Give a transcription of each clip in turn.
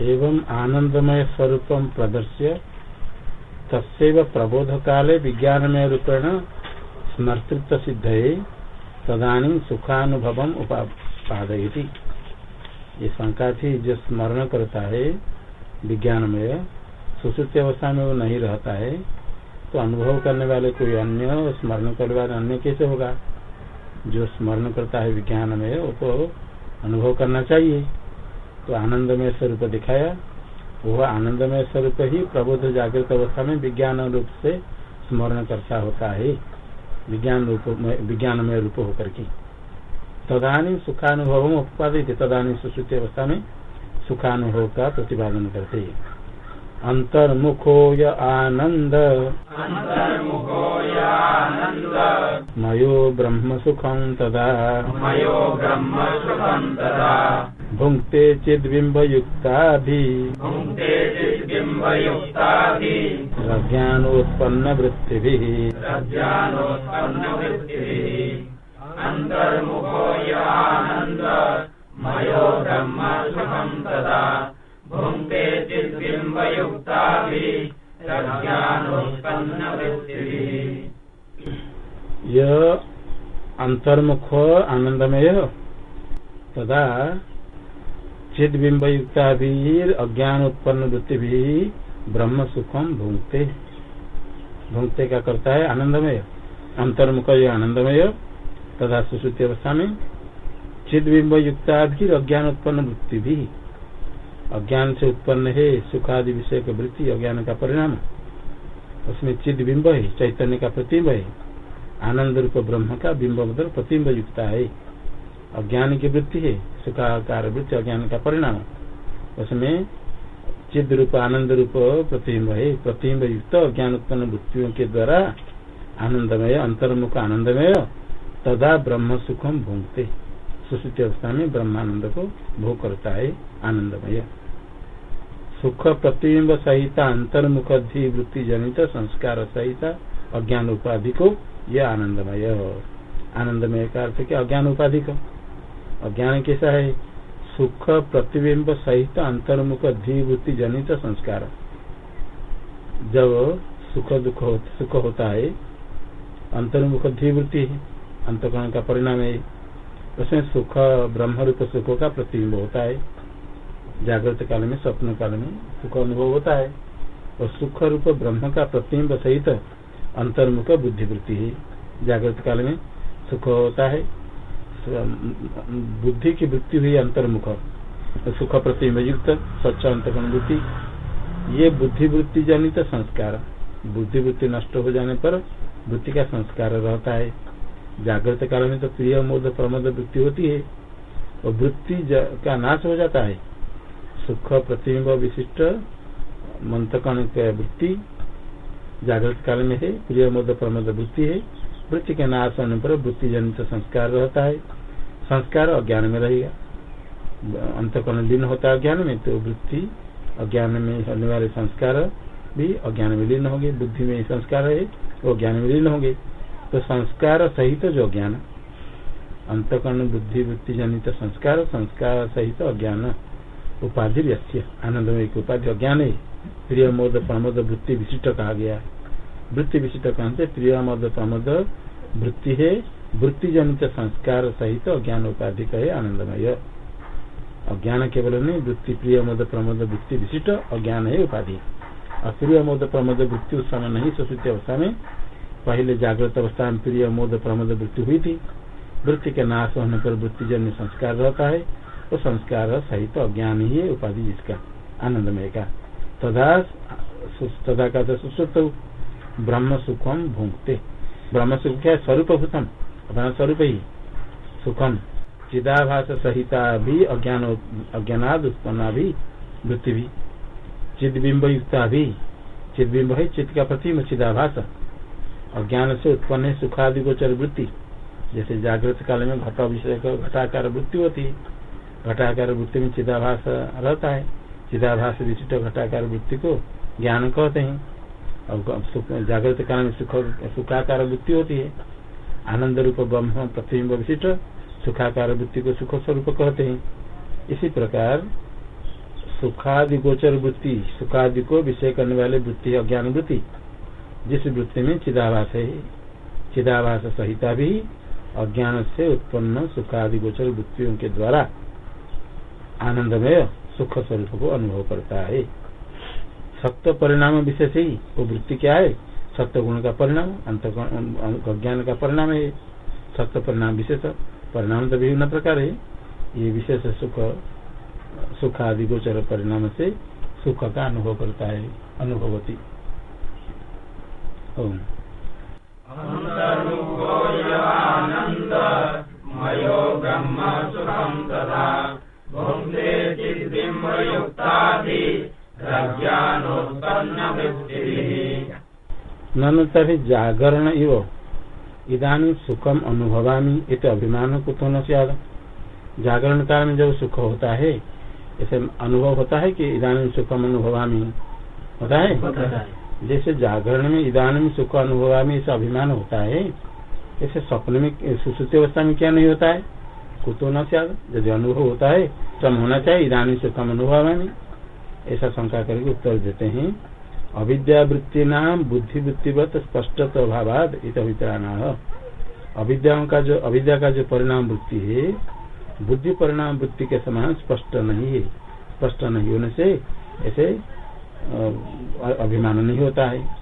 एवं आनंदमय स्वरूप प्रदर्श्य तस्व प्रबोध काले विज्ञानमय रूपेण स्मर्तृत्व सिद्ध तदानी सुखानुभव उपादयती ये शंका थी जो स्मरण करता है, विज्ञानमय सुश्रुति अवस्था में वो नहीं रहता है तो अनुभव करने वाले कोई अन्य, स्मरण करने वाले अन्य कैसे होगा? जो स्मरण करता है विज्ञान में वो तो अनुभव करना चाहिए। तो आनंदमय स्वरूप दिखाया। वह आनंदमय स्वरूप ही प्रबोध जागृत अवस्था में विज्ञान रूप से स्मरण करता होता है। विज्ञान रूप विज्ञानमय रूप होकर के। तदानी सुखानुभव उत्पादित तदानी सुश्रुति अवस्था में सुखानुभव का प्रतिपादन करते हैं। अंतर्मुखो य आनंद। मयो ब्रह्म सुखम तदा। मयो ब्रह्म सुखम तदा। भुङ्क्ते चिद्बिम्बयुक्ताभिः। प्रज्ञानोत्पन्नवृत्तिभिः। यह अंतर्मुख आनंदमय तदा चिद बिंब अज्ञान उत्पन्न वृत्ति भी ब्रह्म सुखम भूंगते भूंगते का करता है? आनंदमय। अंतर्मुख ये आनंदमय। तथा सुश्रुति अवस्था में चिद बिंब भी अज्ञान उत्पन्न वृत्ति भी अज्ञान से उत्पन्न है सुखादि विषय का वृत्ति, अज्ञान का परिणाम। उसमें चिद बिंब है, चैतन्य का प्रतिम्ब है। आनंद रूप ब्रह्म का बिंब मतलब प्रतिम्ब युक्ता है। अज्ञान की वृत्ति है, सुखाकार वृत्ति, अज्ञान का परिणाम। उसमें चिद रूप आनंद रूप प्रतिम्ब है। प्रतिम्ब युक्त अज्ञान उत्पन्न वृत्तियों के द्वारा आनंदमय, अंतर्मुख आनंदमय, तदा ब्रह्म सुखम भूंगते। सुश्रुति अवस्था में ब्रह्मानंद को भोग करता है आनंदमय। सुख प्रतिबिंब सहित अंतर्मुख वृत्ति जनित संस्कार सहित अज्ञान उपाधि को यह आनंदमय। आनंदमय का अर्थ क्या? अज्ञान उपाधि को। अज्ञान कैसा है। सुख प्रतिबिंब सहित अंतर्मुख वृत्ति जनित संस्कार। जब सुख दुख हो, सुख होता है अंतर्मुख वृत्ति है अंतकरण का परिणाम है। उसमें सुख ब्रह्म रूप सुख का प्रतिबिंब होता है। जागृत काल में स्वप्न काल में सुख अनुभव होता है। और सुख रूप ब्रह्म का प्रतिबिंब सहित अंतर्मुख बुद्धिवृत्ति है। जागृत काल में सुख होता है। बुद्धि की वृत्ति हुई अंतर्मुख, सुख प्रतिबिंब युक्त स्वच्छ अंतकरण वृत्ति। ये बुद्धि वृत्ति जनित संस्कार बुद्धि वृत्ति नष्ट हो जाने पर वृत्ति का संस्कार रहता है। जागृत काल में तो प्रिय मोद, प्रमोद वृत्ति होती है। और वृत्ति का नाश हो जाता है। सुख प्रतिबिंब विशिष्ट मंत्रकण वृत्ति जागृत काल में है प्रिय मोद, प्रमोद वृत्ति है। वृत्ति के नाश होने पर वृत्ति जनित संस्कार रहता है। संस्कार अज्ञान में रहेगा अंतकरण लीन होता है अज्ञान में तो वृत्ति अज्ञान में होने वाले संस्कार भी अज्ञान में लीन होंगे। बुद्धि में संस्कार है, वो ज्ञान में लीन होंगे। तो संस्कार सहित जो ज्ञान अंतकरण, बुद्धि, वृत्ति जनित संस्कार संस्कार सहित अज्ञान उपाधि व्यस्त आनंद में एक उपाधि अज्ञान है। प्रिय मोद प्रमोद, वृत्ति विशिष्ट कहा गया वृत्ति विशिष्ट कहते से प्रिय मोद प्रमोद वृत्ति है वृत्ति जनित संस्कार सहित अज्ञान उपाधि का है आनंदमय। अज्ञान केवल नहीं, वृत्ति प्रिय मोद प्रमोद वृत्ति विशिष्ट, अज्ञान है, उपाधि। और प्रिय मोद प्रमोद वृत्ति उस समय नहीं, सुश्रुति अवस्था में। पहले जागृत अवस्था में प्रिय मोद प्रमोद वृत्ति हुई थी। वृत्ति के नाश होने पर वृत्ति जन्य संस्कार रहता है वो संस्कार सहित अज्ञान ही है, उपाधि जिसका आनंदमय का। तथा तथा का सुश्रुत। ब्रह्म सुखम भूंगते ब्रह्म सुख क्या स्वरूप भूतम अपना स्वरूप ही। सुखम। चिदाभास सहिता भी, अज्ञान, अज्ञानाद उत्पन्ना भी, वृत्ति भी। चिदबिंब युक्ता भी। चिदबिंब है, चित्त का प्रतिम चिदाभास। अज्ञान से उत्पन्न है सुखादि गोचर वृत्ति। जैसे जागृत काल में घटा विषय घटाकार वृत्ति होती है। घटाकार वृत्ति में चिदाभास रहता है। चिदाभास विशिष्ट घटाकार वृत्ति को ज्ञान कहते हैं। और जागृत काल में सुख, सुखाकार वृत्ति होती है। आनंद रूप ब्रह्म प्रतिबिंब विशिष्ट सुखाकार वृत्ति को सुख स्वरूप कहते हैं। इसी प्रकार सुखादि गोचर वृत्ति, सुखादि को विषय करने वाले वृत्ति अज्ञान वृत्ति। जिस वृत्ति में चिदाभास है, चिदाभास सहिता भी अज्ञान से उत्पन्न सुखादि गोचर वृत्तियों के द्वारा आनंदमय सुख स्वरूप को अनुभव करता है। सत्य परिणाम विशेष ही। वो वृत्ति क्या है? सत्य गुण का परिणाम, अंत अज्ञान का परिणाम है। सत्य परिणाम विशेष, परिणाम तो विभिन्न प्रकार है। ये विशेष सुख सुख आदि गोचर परिणाम से सुख का अनुभव करता है, अनुभवती। ब्रह्म सुखम तथा ननु तभी जागरण इव। इधानी सुखम अनुभवामी इत अभिमान कुतो न जागरण काल में जब सुख होता है ऐसे अनुभव होता है कि इधानी सुखम अनुभवामी? होता है? जैसे जागरण में इधानी सुख अनुभवामी ऐसा अभिमान होता है ऐसे स्वप्न में सुश्रुति अवस्था में क्या नहीं होता है? कुतो न यदि अनुभव होता है तब होना चाहिए इधानी सुखम अनुभवामी। ऐसा शंका करके उत्तर देते हैं। अविद्यावृत्ति नाम बुद्धिवृत्तिवत स्पष्ट अभावाद इत अभिप्राण अविद्याओं का जो अविद्या का जो परिणाम वृत्ति है, बुद्धि परिणाम वृत्ति के समान स्पष्ट नहीं है। स्पष्ट नहीं होने से ऐसे अभिमान नहीं होता है।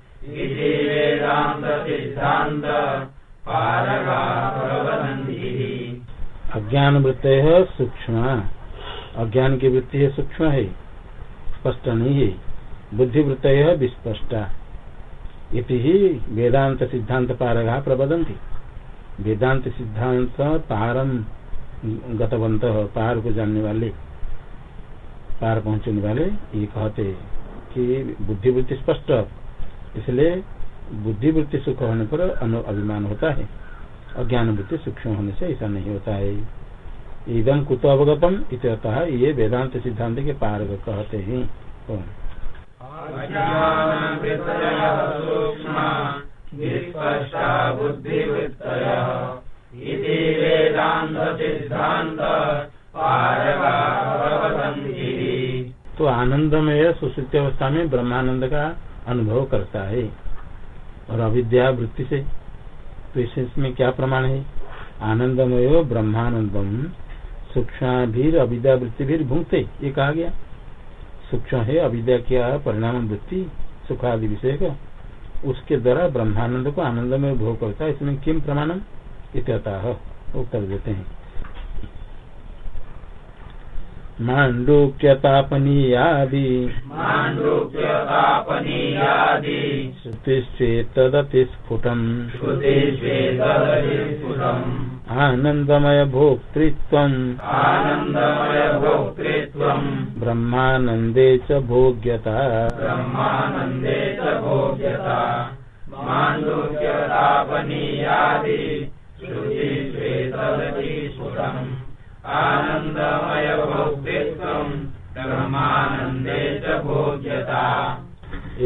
अज्ञान वृत्त है सूक्ष्म। अज्ञान की वृत्ति है सूक्ष्म है, स्पष्ट नहीं है। बुद्धि वृत्त है विस्पष्टा। इति ही वेदांत सिद्धांत पारगा प्रबदंती वेदांत सिद्धांत पारम गतवंत पार को जानने वाले, पार पहुँचने वाले, ये कहते कि बुद्धि बुद्धिवृत्ति स्पष्ट। इसलिए बुद्धिवृत्ति सुख होने पर अभिमान होता है। अज्ञान वृत्ति सूक्ष्म होने से ऐसा नहीं होता है। इदम कुत अवगतम इतः ये वेदांत सिद्धांत के पार कहते हैं। तो आनंदमय सुश्रुति अवस्था में ब्रह्मानंद का अनुभव करता है। और अविद्या वृत्ति से। तो इसमें क्या प्रमाण है? आनंदमय ब्रह्मानंदम सूक्ष्म भी अविद्या वृत्ति भी भूंगते, ये कहा गया। सूक्ष्म है, अविद्या क्या परिणाम वृत्ति, सुखादि विषय का उसके द्वारा ब्रह्मानंद को आनंद में भोग करता है। इसमें किम प्रमाणम? इत्यतः, उत्तर देते हैं। माण्डूक्यतापनीयादि श्रुतिश्चेतदतिस्फुटम् आनन्दमय भोक्तृत्वम् आनन्दमय भोक्तृत्वम् ब्रह्मानन्दे च भोग्यता। ब्रह्मानन्दे च भोग्यता। माण्डूक्यतापनीयादि श्रुतिश्चेतदतिस्फुटम् आनंदमय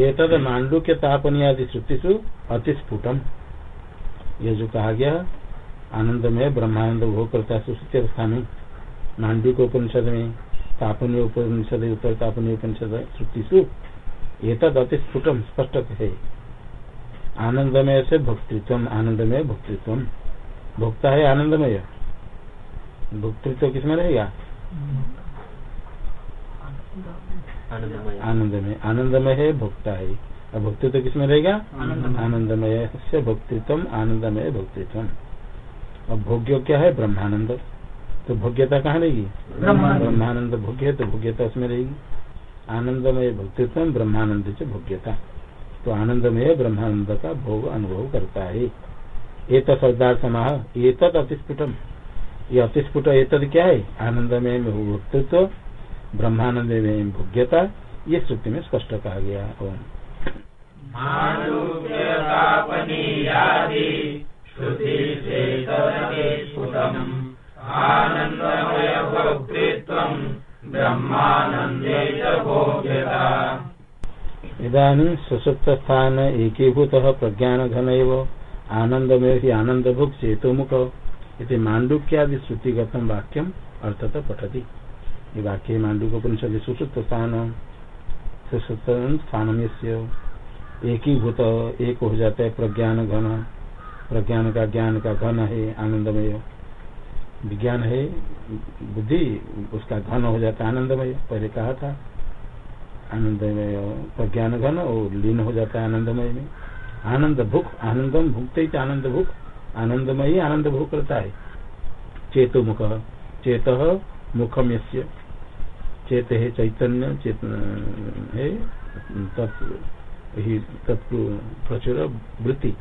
एतद मांडू के तापनियादि श्रुतिषु अतिस्फुटम। ये जो कहा गया आनंदमय ब्रह्मानंद भोग करता सुश्रुति अवस्था में उपनिषद में तापनीय उपनिषद उत्तर तापनीय उपनिषद श्रुतिषु एतद अतिस्फुटम स्पष्ट है। आनंदमय से भक्तित्व आनंदमय भक्तित्व भोक्ता है आनंदमय भुक्तृत्व तो किसमें रहेगा? आनंद आनंदमय। आनंदमय है भोक्ता है और भक्तित्व तो किसमें रहेगा? आनंदमय। से भक्तित्व आनंदमय भक्तित्व। और भोग्य क्या है? ब्रह्मानंद। तो भोग्यता कहाँ रहेगी? ब्रह्मानंद। भोग्य है तो भोग्यता उसमें रहेगी। आनंदमय भक्तित्व ब्रह्मानंद से भोग्यता। तो आनंदमय ब्रह्मानंद का भोग अनुभव करता है। एक शब्दार्थ समाह एक अतिस्फुटम। ये अतिस्फुट एतद क्या है? आनंद में भक्तृत्व ब्रह्मानंद में भोग्यता ये श्रुति में स्पष्ट कहा गया ओम। इधानी सुसुप्त स्थान एकीभूत प्रज्ञान घन आनंदमय ही आनंद भुक् चेतोमुख इति मांडुक्यादि श्रुतिगतम वाक्यम अर्थत पठती। ये वाक्य मांडुक उपनिषद सुसुप्त स्थान स्थान एक भूत एक हो जाता है प्रज्ञान घन प्रज्ञान का ज्ञान का घन है आनंदमय विज्ञान है बुद्धि उसका घन हो जाता है आनंदमय पहले कहा था आनंदमय प्रज्ञान घन और लीन हो जाता है आनंदमय में आनंद भूख आनंदम भुगते आनंद भूख आनंदमय आनंद भूख करता है चेतो मुख चेत मुखम यस्य। चेत है चैतन्य, चेत है तत्व प्रचुर वृत्ति।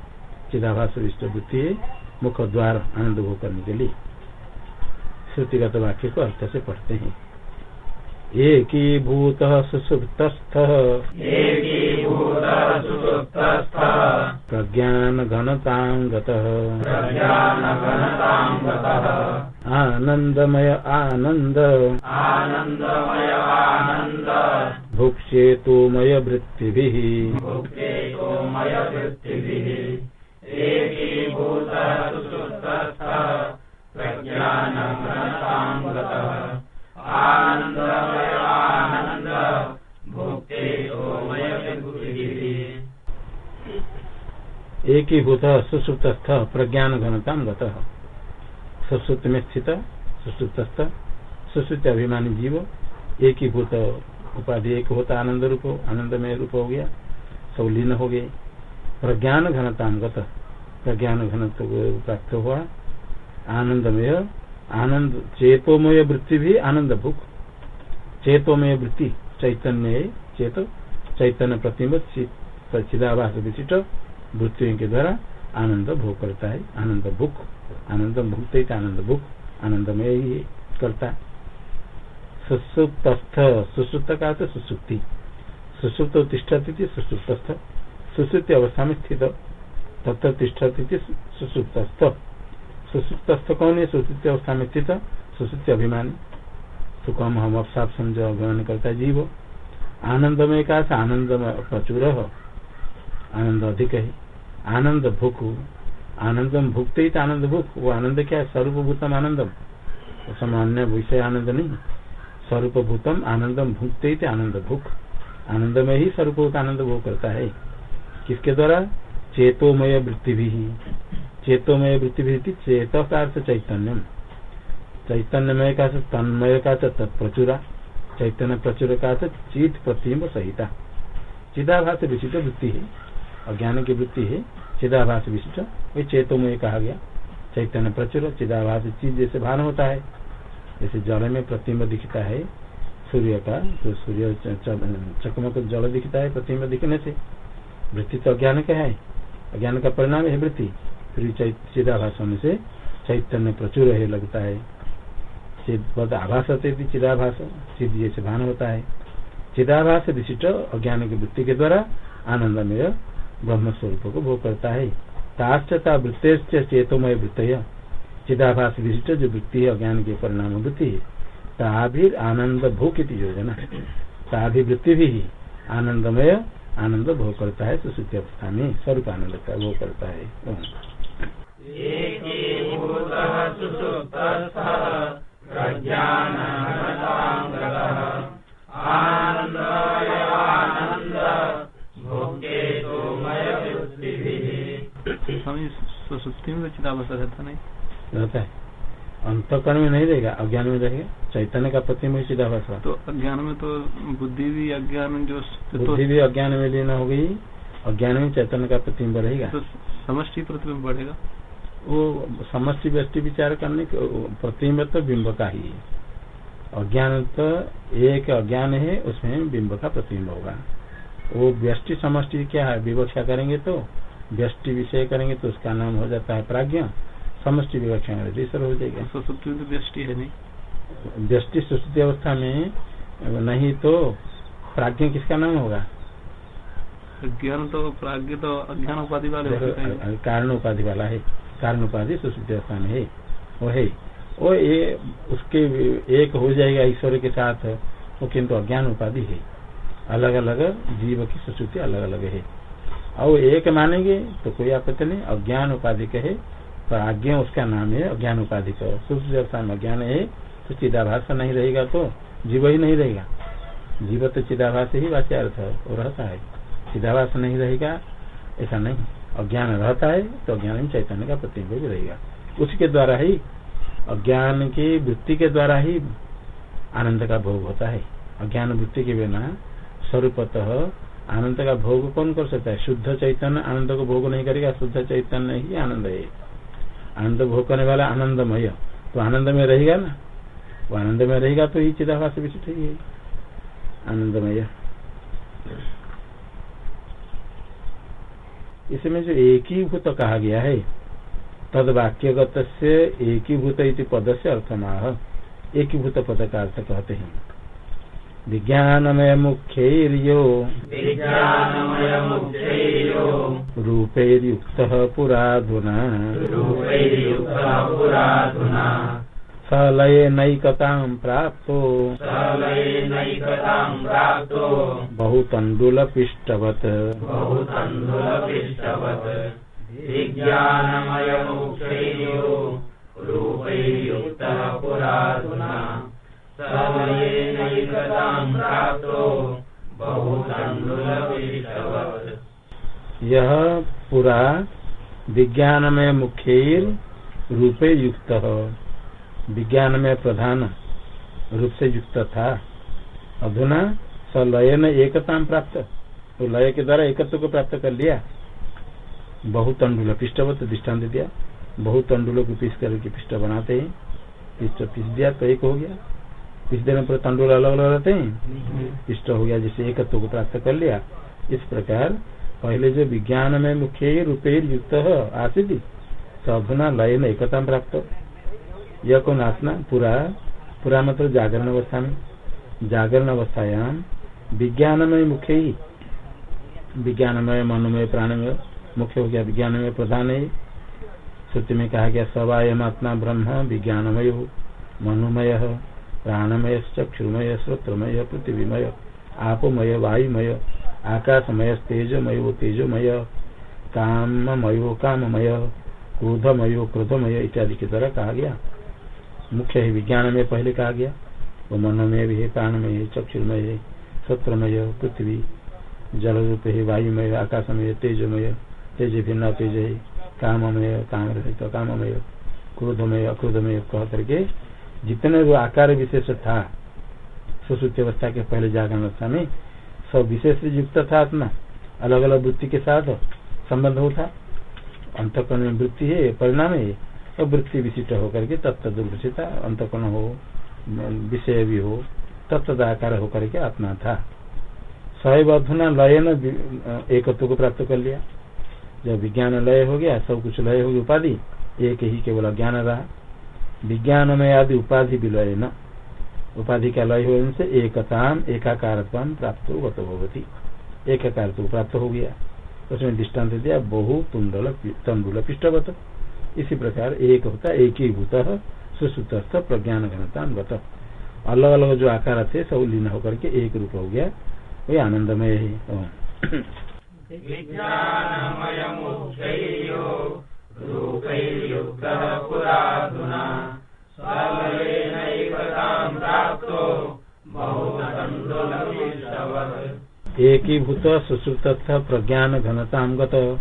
चिदाभास वृत्ति है मुख द्वार आनंद भोग करने के लिए। श्रुतिगत वाक्य को अर्थ से पढ़ते हैं। एकीभूत सुसुप्तस्थ। प्रज्ञान घनतांगत आनंदमय आनंद आनन्दमय आनन्द। भुक्षेतुमय वृत्ति भुक्तेतोमय वृत्तिभिः। एकीभूतः सुसुप्तस्थः प्रज्ञानघनताङ्गतः। एक ही भूत सुसुप्तस्थ प्रज्ञान घनता गत। में स्थित सुसुप्तस्थ सुसुप्त अभिमानी जीव एक ही भूत उपाधि एक होता आनंद रूप आनंदमय रूप हो गया, सब लीन हो गए। प्रज्ञान घनता गत। प्रज्ञान घनत्व प्राप्त हुआ। आनंदमय, आनंद, चेतोमय वृत्ति भी आनंद भूख। चेतोमय वृत्ति, चैतन्य चेत, चैतन्य प्रतिम्ब चिदाभास विशिष्ट। वृत्तियों के द्वारा आनंद भोग करता है। आनंद भूख, आनंद भुगते आनंद भूख आनंदमय ही करता सुसुप्तस्थ, सुसुप्त का अर्थ सुसुप्ति। सुसुप्त तिष्ठती सुसुप्तस्थ। सुसुप्ति अवस्था में स्थित। तत्व तिष्ठती, सुसुप्तस्थ। सुसुप्तस्थ कौन है? सुसुप्ति अवस्था में स्थित। सुसुप्ति अभिमानी। सुखम हम अवसाप समझ, अभिमान करता है जीव। आनंदमय का आनंद प्रचुर। आनंद अधिक है। आनंद भूख आनंदम भुगते ही आनंद भूख वो आनंद क्या है? स्वरूप भूतम आनंदम सामान्य विषय आनंद नहीं। स्वरूप भूतम आनंदम भुगते ही आनंद भूख आनंद में ही स्वरूप आनंद भोग करता है। किसके द्वारा? चेतोमय वृत्ति भी चेतोमय वृत्ति भी चेत का चैतन्यम। चैतन्यमय का तन्मय का तत्प्रचुरा। चैतन्य प्रचुर का चित प्रतिम्ब सहिता। चिदाभास विशिष्ट वृत्ति है। अज्ञान की वृत्ति है, चिदाभास विशिष्ट। वही में कहा गया। चैतन्य प्रचुर, चिदाभास चीज़ जैसे भान होता है। जैसे जल में प्रतिम्ब दिखता है, सूर्य का तो सूर्य चकमक जल दिखता है प्रतिम्ब दिखने से। वृत्ति तो अज्ञान का है। अज्ञान का परिणाम है वृत्ति। फिर चिदाभास होने से चैतन्य प्रचुर है लगता है। चिद आभास चिदाभास चिद जैसे भान होता है। चिदाभास विशिष्ट अज्ञान की वृत्ति के द्वारा आनंदमय ब्रह्म स्वरूप को भोग करता है। ताश्चता वृत्ते चेतोमय वृत्त चिदाभास विशिष्ट जो वृत्ति है, अज्ञान के परिणाम वृत्ति है। ताभी आनंद भोग योजना। ताभी वृत्ति भी आनंदमय, आनंद भोग करता है सुश्रुति अवस्था में स्वरूप आनंद का भोग करता है। एकीभूतः स्वामी सुसुप्ति में तो चिदावस्था रहता नहीं। रहता है। अंतकरण में नहीं रहेगा अज्ञान में रहेगा। चैतन्य का प्रतिम्ब चिदाभास तो अज्ञान में तो बुद्धि भी अज्ञान जो तो, बुद्धि भी अज्ञान में लेना हो गई अज्ञान में चैतन्य का प्रतिम्ब रहेगा तो समष्टि प्रतिबिंब बढ़ेगा। वो समष्टि व्यष्टि विचार करने के प्रतिम्ब तो बिंब का ही है। अज्ञान तो एक अज्ञान है उसमें बिंब का प्रतिबिंब होगा। वो व्यष्टि समष्टि क्या है? विवक्षा करेंगे तो व्यष्टि विषय करेंगे तो उसका नाम हो जाता है प्राज्ञ। समष्टि विवक्षा ईश्वर हो जाएगा। सुसुप्ति में तो व्यष्टि है नहीं। व्यष्टि सुस्थिति अवस्था में नहीं तो प्राज्ञ किसका नाम होगा? ज्ञान तो प्राज्ञ तो अज्ञान उपाधि वाले हैं। कारण उपाधि वाला है। कारण उपाधि सुश्रुति अवस्था में है। वो है। वो ये उसके एक हो जाएगा ईश्वर के साथ वो किंतु अज्ञान उपाधि है। अलग अलग जीव की सुश्रुति अलग अलग है। और एक मानेंगे तो कोई आपत्ति नहीं। अज्ञान उपाधि है पर आज्ञा उसका नाम है, अज्ञान उपाधि का सुश्रुति अवस्था अज्ञान है तो चिदाभास नहीं रहेगा तो जीव ही नहीं रहेगा। जीव तो चिदाभास ही वाच्यार्थ वो रहता है। चिदाभास नहीं रहेगा, ऐसा नहीं। अज्ञान रहता है तो अज्ञान में चैतन्य का प्रतिबिंब रहेगा। उसके द्वारा ही, अज्ञान की वृत्ति के द्वारा ही आनंद का भोग होता है। अज्ञान वृत्ति के बिना स्वरूपतः आनंद का भोग कौन कर सकता है? शुद्ध चैतन्य आनंद को भोग नहीं करेगा, शुद्ध चैतन्य ही आनंद है। आनंद भोग करने वाला आनंदमय। तो आनंद में रहेगा ना? वो आनंद में रहेगा तो ही चिदाभास विशिष्ट ही है। आनंदमय। इसमें जो एक ही भूत कहा गया है तद वाक्यगत से एक ही भूत पद से अर्थमाह। एक ही भूत पद का अर्थ कहते हैं। विज्ञानमय मुख्यर्यो। रूपैर्युक्त पुराधुना। पुराधुना। सलयनैकतां प्राप्तो। बहुतण्डुलपिष्टवत् बहुतन्धुलपिष्टवत् विज्ञानमयमुख्यैर्यो रूपैर्युक्तः पुराधुना। यह पूरा विज्ञान में मुख्य रूपे युक्त विज्ञान में प्रधान रूप से युक्त था। अधुना सलयन एकता प्राप्त तो लय के द्वारा एकत्व को प्राप्त कर लिया। बहुत तंडुल पिष्टवत दृष्टांत दिया। बहुत तंडुलों को पीस करके पिष्ट बनाते हैं। पिष्ट पीस दिया तो एक हो गया। पीस देने पर तंडुल अलग अलग रहते हैं। इष्ट हो गया जिसे एकत्व को प्राप्त कर लिया। इस प्रकार पहले जो विज्ञान में मुख्य रूपे युक्त आसित सधुना लय में एकता प्राप्त। यह कौन आसना? पूरा पूरा मतलब जागरण अवस्था में। जागरण अवस्थायाम विज्ञानमय मुख्य ही। विज्ञानमय मनोमय प्राणमय। मुख्य हो गया विज्ञानमय प्रधान है। श्रुति में कहा गया सवायम आत्मा ब्रह्म विज्ञानमय मनोमय। प्राणमय चक्षुमय श्रोत्रमय, पृथ्वीमय, आपोमय, वायुमय, आकाशमय, तेजमयो, तेजोमय, काममयो, काममय, क्रोधमयो, क्रोधमय इत्यादि की तरह कहा गया। मुख्य है विज्ञान में पहले कहा गया। वो मनोमय भी है, प्राणमय है चक्षुर्मय है सत्रमय पृथ्वी, जल रूप है, वायुमय, आकाशमय, तेजमय, तेज भिन्न, तेज है, काममय, काम रहित, काममय, क्रोधमय, अक्रोधमय कह करके जितने वो आकार विशेष था, सुश्रुति अवस्था के पहले जागरण अवस्था में, सब विशेष युक्त था आत्मा। अलग अलग वृत्ति के साथ संबंध होता। अंतकरण में वृत्ति है परिणाम है। और वृत्ति विशिष्ट होकर के तत्त दुर्दृशिता, अंतकरण हो, विषय भी हो तत्द आकार होकर के आत्मा था। सैव अधुना लय न एकत्व को प्राप्त कर लिया। जब विज्ञान लय हो गया, सब कुछ लय हो गया, उपाधि, एक ही केवल अज्ञान रहा। विज्ञान में आदि उपाधि विलय न उपाधि का लय होने से एकताम एकाकार प्राप्त गत भगवती एकाकार प्राप्त हो गया। उसमें दृष्टांत दिया, बहु तुंडल तंडुल पृष्ठवत इसी प्रकार एक होता एक ही भूत सुश्रुतस्थ प्रज्ञान घनता अलग अलग जो आकार थे, सब लीन होकर के एक रूप हो गया। वही आनंदमय है। विज्ञानमयमुख्यैर्यो रूपैर्युक्तः पुराधुना सलयेनैकतां प्राप्तो बहुतन्तुलपिष्टवत् एक ही भूत सुश्रुतस्थ प्रज्ञान घनता गत।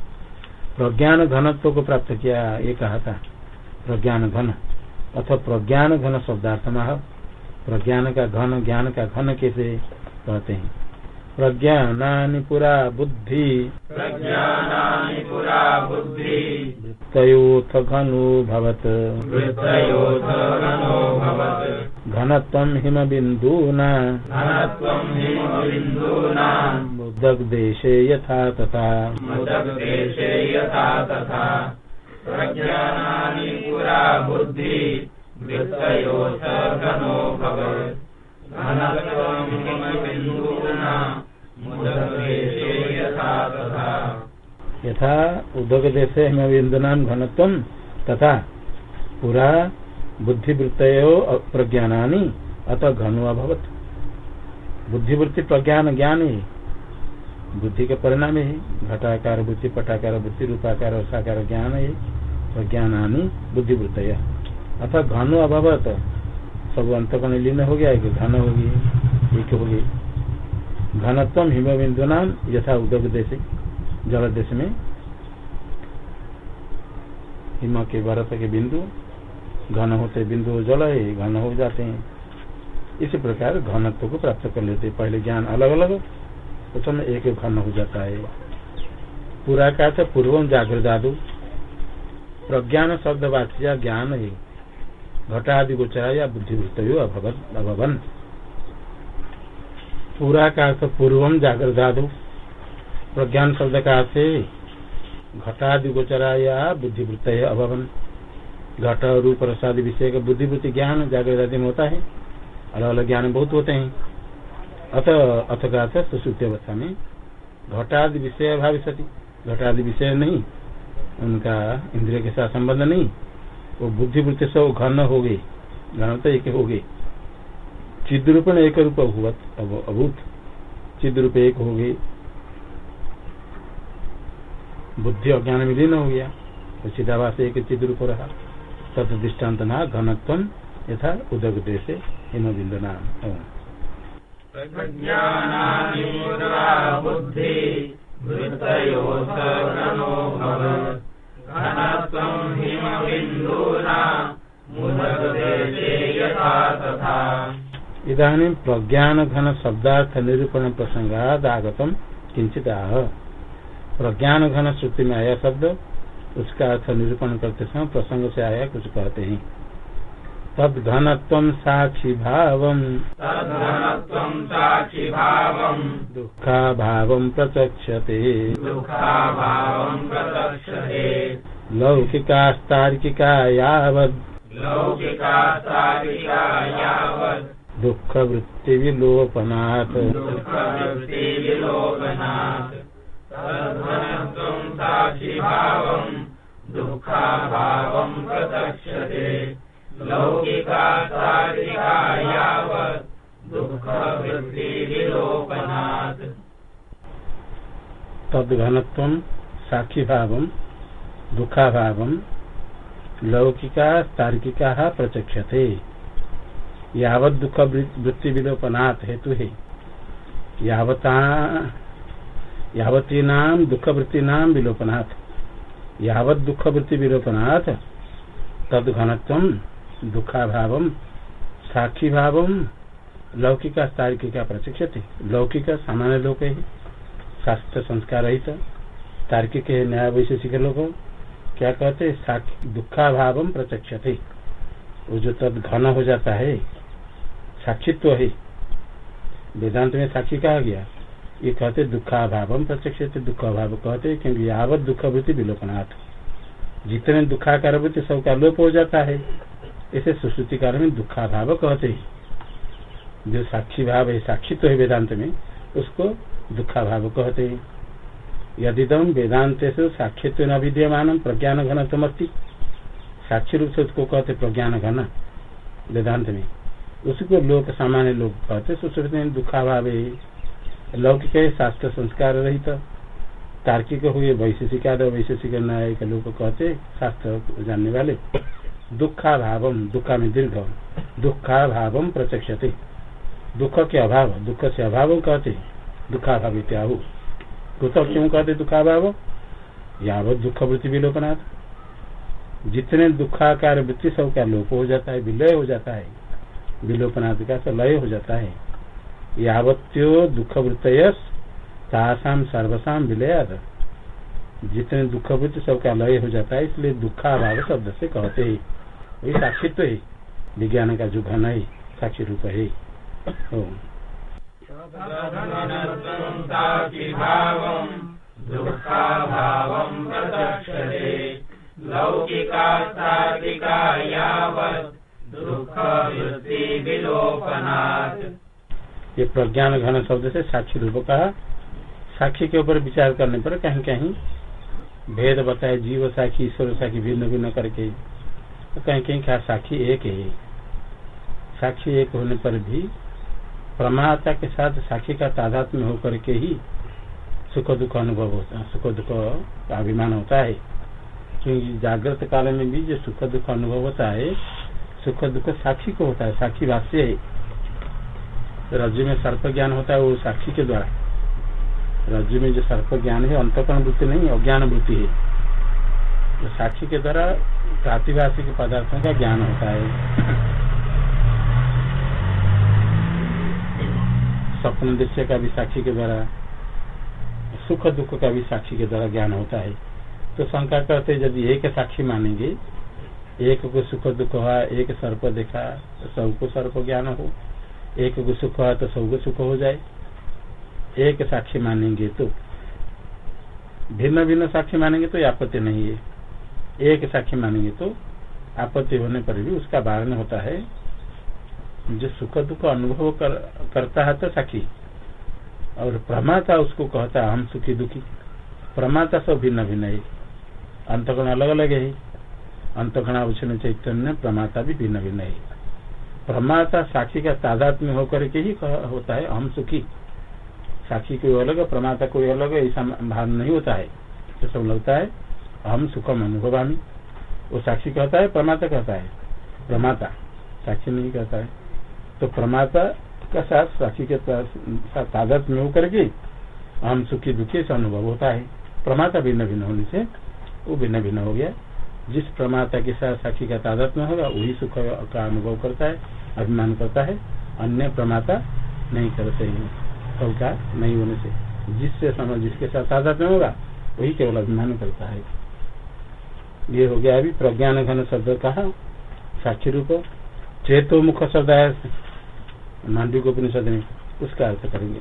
प्रज्ञान घनत्व को प्राप्त किया ये कहा था। प्रज्ञान घन। अथवा प्रज्ञान घन शब्दार्थ प्रज्ञान का घन, ज्ञान का घन कैसे कहते हैं? प्रज्ञानानि पुरा बुद्धि। प्रज्ञानानि पुरा बुद्धि। वृत्तयोथ घनो भवत्। वृत्तयोथ घनो भवत्। घनत्वं हिमबिन्दूना। घनत्वं हिमबिन्दूनां। मुदग्देशे यथा तथा। मुदग्देशे यथा तथा। प्रज्ञानानि पुरा बुद्धि। वृत्तयोथ घनो भवत्। घनत्वं हिमबिन्दूना। यथा उद्योग देश हिमबिंदुनाम घनत्व तथा पुरा बुद्धिवृत्त प्रज्ञानी अतः घनु अभवत। बुद्धिवृत्ति प्रज्ञान ज्ञान है बुद्धि के परिणाम है, घटाकार बुद्धि, पटाकार बुद्धि, रूपाकार साकार ज्ञान है प्रज्ञानी बुद्धिवृत्त अतः घनु अभवत। सब अंतकण लीन हो गया कि घन होगी एक हो गई। घनत्व हिम बिंदु नाम यथा उदक देश जल देश में। हिम के बरत के बिंदु, घन होते बिंदु जल है घन हो जाते हैं। इसी प्रकार घनत्व को प्राप्त कर लेते पहले ज्ञान अलग अलग समय एक घन हो जाता है। पूरा का था पूर्व जागृदादु प्रज्ञान शब्द वाच्या ज्ञान है। घटादि गोचरा या बुद्धिवृत्त अभवन। पूरा का अर्थ पूर्वम जागृदादु प्रज्ञान शब्द का अर्थ घटादि गोचरा या बुद्धिवृत्त अभवन। घट रूप प्रसाद विषय का बुद्धिवृत्ति ज्ञान जागृत आदि में होता है। अलग अलग ज्ञान बहुत होते हैं। अथ अथ का अर्थ सुश्रुति अवस्था में घटादि विषय अभाव सती घटादि विषय नहीं, उनका इंद्रिय के साथ संबंध नहीं। वो बुद्धिवृत्ति सब घन हो गई घन तो एक हो गई चिद रूप में एक रूप अभूत। चिद रूप एक हो गई। बुद्धि अज्ञान में लीन हो गया। तो चिदावास एक चिद रूप रहा। तद दृष्टांत न, घनत्व यथा उदक देश हिम बिंदु नाम बुद्धि, वृत्तयो सगनो भवत्। घनत्वं हिमबिन्दूना मुददेशे यथा तथा। इधानी प्रज्ञान घन शब्दार्थ निरूपण प्रसंगाद आगतम किंचित आह प्रज्ञान घन श्रुति में आया शब्द उसका अर्थ निरूपण करते समय प्रसंग से आया कुछ कहते हैं। तद घनत्व साक्षी भाव दुखा भाव प्रचक्षते। लौकिकास्तार्किका यावद लौकिका सारिका यावत्। दुख वृत्ति विलोपनाथ दुःखवृत्तिविलोकनात् तद्घनत्वं साक्षि भावम् दुःखाभावं प्रदर्शते। लौकिका सारिका यावत् दुःखवृत्तिविलोकनात् तद घनत्व साक्षी भाव दुखा भाव लौकिका तार्किका प्रचक्षते। यावत दुख वृत्ति विलोपनाथ हेतु। है यावता यावती नाम दुख वृत्ति नाम विलोपनाथ यावत दुख वृत्ति विलोपनाथ तद घनत्व दुखा भाव साक्षी भाव लौकिका तार्किका प्रचक्षते लौकिक सामान्य लोक है शास्त्र संस्कार रहित तार्किक है न्याय वैशेषिक लोग क्या कहते दुखा भाव प्रचक्षते। वो जो तद घन हो जाता है साक्षित्व है। वेदांत में साक्षी कहा गया, ये कहते दुखाभाव प्रत्यक्ष दुख अभाव कहते क्योंकि यावत दुख वृत्ति विलोपनाथ जितने दुखाकार वृत्ति सबका लोप हो जाता है। इसे सुश्रुतिकार में दुखाभाव कहते हैं। जो साक्षी भाव है साक्षित्व है वेदांत में, उसको दुखाभाव कहते हैं। यदि तम वेदांत से साक्षित्व न विद्यमान प्रज्ञान घन तमस्ती साक्षी रूप से उसको कहते प्रज्ञान घन वेदांत में। उसको लोक सामान्य लोग कहते सुश्रुति में दुखाभाव है। लौकिक है, शास्त्र संस्कार रहित। तार्किक हुए, वैशेषिक वैशेषिक न्यायिक लोग कहते शास्त्र जानने वाले। दुखा भाव दुखा में दीर्घ। दुखा भाव प्रत्यक्षते। दुख के अभाव, दुख से अभाव कहते दुखा भाव इत्याहु। कुछ क्यों कहते दुखा भाव यावत दुख वृत्ति विलोपनाथ जितने दुखाकार वृत्ति सब का लोप हो जाता है, विलय हो जाता है। विलोपनाथ का लय हो जाता है। यावत्यो दुख वृत्त तासाम सर्वसाम विलयाद। जितने दुख वृत्ति सबका लय हो जाता है, इसलिए दुखाभाव शब्द से कहते हैं। वही साक्षित्व है। विज्ञान का जो घन है, साक्षी रूप है। लौकिका ये प्रज्ञान घन शब्द से साक्षी रूप कहा। साक्षी के ऊपर विचार करने पर कहीं कहीं भेद बताए, जीव साक्षी ईश्वर साक्षी भिन्न भिन्न करके कहीं कहीं क्या साक्षी एक है। साक्षी एक होने पर भी प्रमाता के साथ साक्षी का तादात में होकर के ही सुख दुख अनुभव होता है सुख दुख का अभिमान होता है। क्योंकि जागृत काल में भी जो सुख दुख अनुभव होता है सुख दुख साक्षी को होता है, साक्षी भाष्य है। रज्जु में सर्प ज्ञान होता है वो साक्षी के द्वारा। रज्जु में जो सर्प ज्ञान है अंतकरण वृत्ति नहीं अज्ञान वृत्ति है। तो साक्षी के द्वारा प्रातिभाषिक पदार्थों का ज्ञान होता है। स्वप्न दृश्य का भी साक्षी के द्वारा, सुख दुख का भी साक्षी के द्वारा ज्ञान होता है। तो शंका करते यदि एक साक्षी मानेंगे एक को सुख दुख हुआ एक सर्प देखा तो सबको सर्प ज्ञान हो। एक को सुख हुआ तो सबको सुख हो जाए। एक साक्षी मानेंगे तो। भिन्न भिन्न साक्षी मानेंगे तो आपत्ति नहीं है। एक साक्षी मानेंगे तो आपत्ति होने पर भी उसका वारण होता है। जो सुख दुख अनुभव कर, करता है तो साक्षी। और प्रमाता उसको कहता हम सुखी दुखी। प्रमाता सब भिन्न भिन्न है। अंतगुण अलग अलग है। अंतगुण उछन चैतन्य प्रमाता भी भिन्न भिन्न है। प्रमाता साक्षी का तादात में होकर के ही होता है, हम सुखी। साक्षी कोई अलग है, प्रमाता कोई अलग है, ऐसा भाव नहीं होता है। तो सब लगता है, हम सुखम अनुभवामी। वो साक्षी कहता है, प्रमाता कहता है। प्रमाता साक्षी नहीं कहता है। तो प्रमाता का साथ साक्षी के साथ तादत में होकर के हम सुखी दुखी से अनुभव होता है। प्रमाता भिन्न भिन्न होने से वो भिन्न भिन्न हो गया। जिस प्रमाता के साथ साक्षी का तादत में होगा, वही सुख का अनुभव करता है, अभिमान करता है, अन्य प्रमाता नहीं करते हैं का नहीं होने से। जिससे समय जिसके साथ तादत में होगा, वही केवल अभिमान करता है। ये हो गया अभी प्रज्ञान घन शब्द कहा, साक्षी रूप। चेतो मुख शब्द है मांडवी को उपनिषद में उसका अर्थ करेंगे।